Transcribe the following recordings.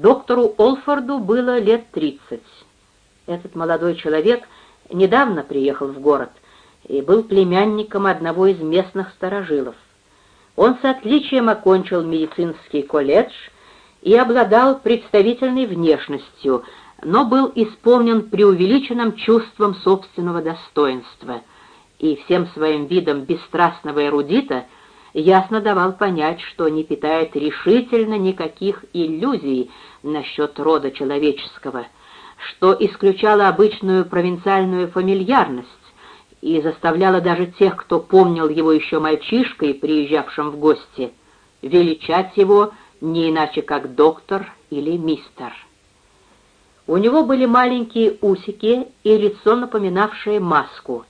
Доктору Олфорду было лет тридцать. Этот молодой человек недавно приехал в город и был племянником одного из местных старожилов. Он с отличием окончил медицинский колледж и обладал представительной внешностью, но был исполнен преувеличенным чувством собственного достоинства и всем своим видом бесстрастного эрудита ясно давал понять, что не питает решительно никаких иллюзий насчет рода человеческого, что исключало обычную провинциальную фамильярность и заставляло даже тех, кто помнил его еще мальчишкой, приезжавшим в гости, величать его не иначе как доктор или мистер. У него были маленькие усики и лицо, напоминавшее маску,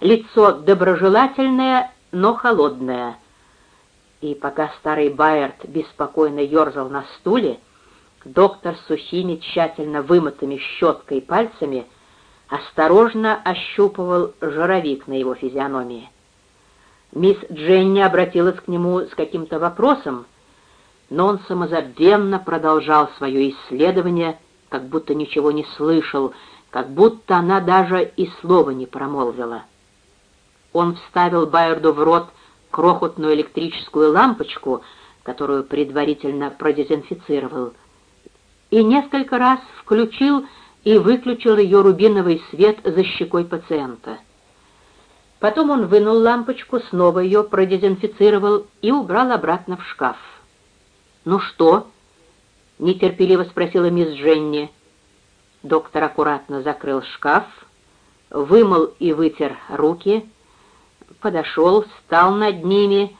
лицо доброжелательное, но холодное. И пока старый Байерт беспокойно ерзал на стуле, доктор сухими, тщательно вымытыми щеткой пальцами осторожно ощупывал жировик на его физиономии. Мисс Дженни обратилась к нему с каким-то вопросом, но он самозабвенно продолжал свое исследование, как будто ничего не слышал, как будто она даже и слова не промолвила. Он вставил Байерду в рот крохотную электрическую лампочку, которую предварительно продезинфицировал, и несколько раз включил и выключил ее рубиновый свет за щекой пациента. Потом он вынул лампочку, снова ее продезинфицировал и убрал обратно в шкаф. «Ну что?» — нетерпеливо спросила мисс Дженни. Доктор аккуратно закрыл шкаф, вымыл и вытер руки, подошел, встал над ними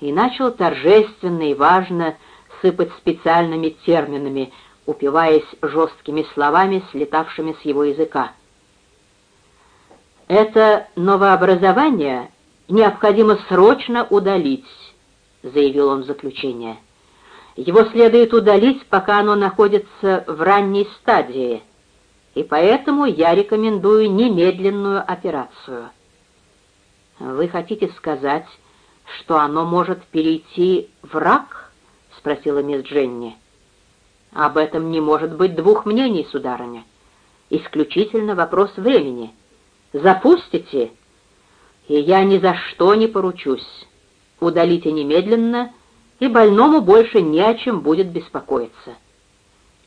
и начал торжественно и важно сыпать специальными терминами, упиваясь жесткими словами, слетавшими с его языка. «Это новообразование необходимо срочно удалить», — заявил он в заключение. Его следует удалить, пока оно находится в ранней стадии, и поэтому я рекомендую немедленную операцию. Вы хотите сказать, что оно может перейти в рак? спросила мисс Дженни. Об этом не может быть двух мнений, сударыня. Исключительно вопрос времени. Запустите, и я ни за что не поручусь. Удалите немедленно — и больному больше не о чем будет беспокоиться.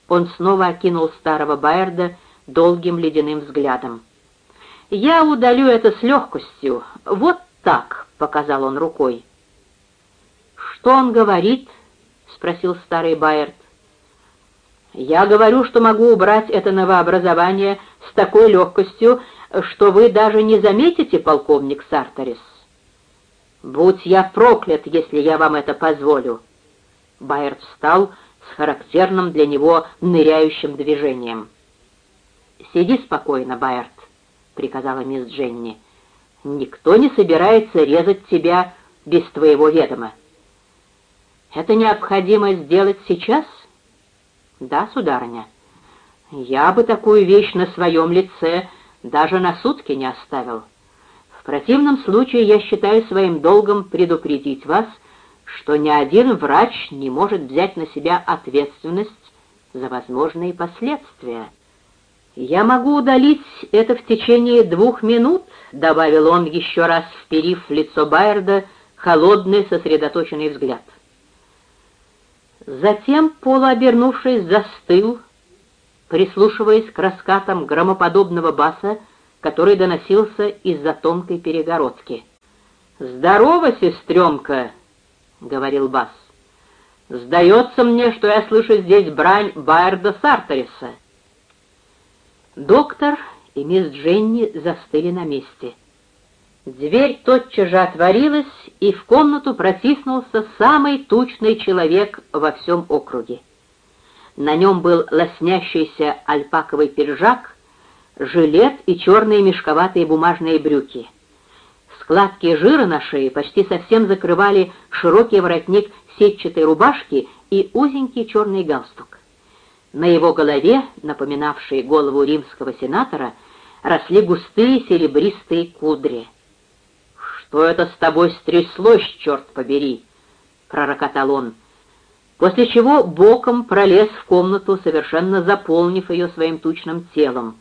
Он снова окинул старого Байерда долгим ледяным взглядом. «Я удалю это с легкостью. Вот так», — показал он рукой. «Что он говорит?» — спросил старый Байерд. «Я говорю, что могу убрать это новообразование с такой легкостью, что вы даже не заметите, полковник Сарторис». «Будь я проклят, если я вам это позволю!» Байерд встал с характерным для него ныряющим движением. «Сиди спокойно, Байерд», — приказала мисс Дженни. «Никто не собирается резать тебя без твоего ведома». «Это необходимо сделать сейчас?» «Да, сударыня. Я бы такую вещь на своем лице даже на сутки не оставил» противном случае я считаю своим долгом предупредить вас, что ни один врач не может взять на себя ответственность за возможные последствия. «Я могу удалить это в течение двух минут», — добавил он, еще раз вперив в лицо Байерда холодный сосредоточенный взгляд. Затем, полуобернувшись, застыл, прислушиваясь к раскатам громоподобного баса, который доносился из-за тонкой перегородки. «Здорово, сестренка!» — говорил Бас. «Сдается мне, что я слышу здесь брань Байерда Сарториса». Доктор и мисс Дженни застыли на месте. Дверь тотчас же отворилась, и в комнату протиснулся самый тучный человек во всем округе. На нем был лоснящийся альпаковый пиджак, жилет и черные мешковатые бумажные брюки. Складки жира на шее почти совсем закрывали широкий воротник сетчатой рубашки и узенький черный галстук. На его голове, напоминавшей голову римского сенатора, росли густые серебристые кудри. «Что это с тобой стряслось, черт побери?» — пророкотал он. после чего боком пролез в комнату, совершенно заполнив ее своим тучным телом,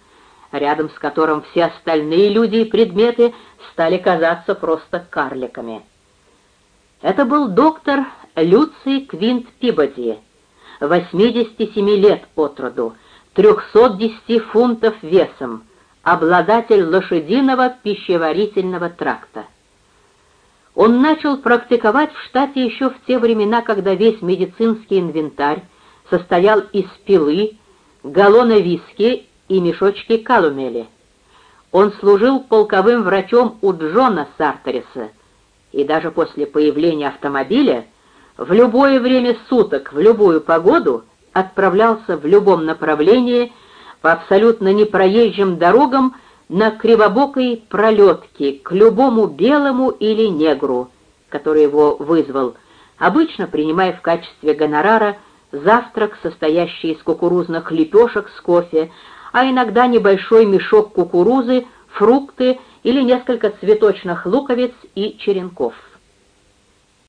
рядом с которым все остальные люди и предметы стали казаться просто карликами. Это был доктор Люций Квинт Пибоди, 87 лет от роду, 310 фунтов весом, обладатель лошадиного пищеварительного тракта. Он начал практиковать в штате еще в те времена, когда весь медицинский инвентарь состоял из пилы, галлона виски и мешочки калумели. Он служил полковым врачом у Джона Сартериса, и даже после появления автомобиля в любое время суток, в любую погоду отправлялся в любом направлении по абсолютно непроезжим дорогам на кривобокой пролетке к любому белому или негру, который его вызвал, обычно принимая в качестве гонорара завтрак, состоящий из кукурузных лепешек с кофе, а иногда небольшой мешок кукурузы, фрукты или несколько цветочных луковиц и черенков.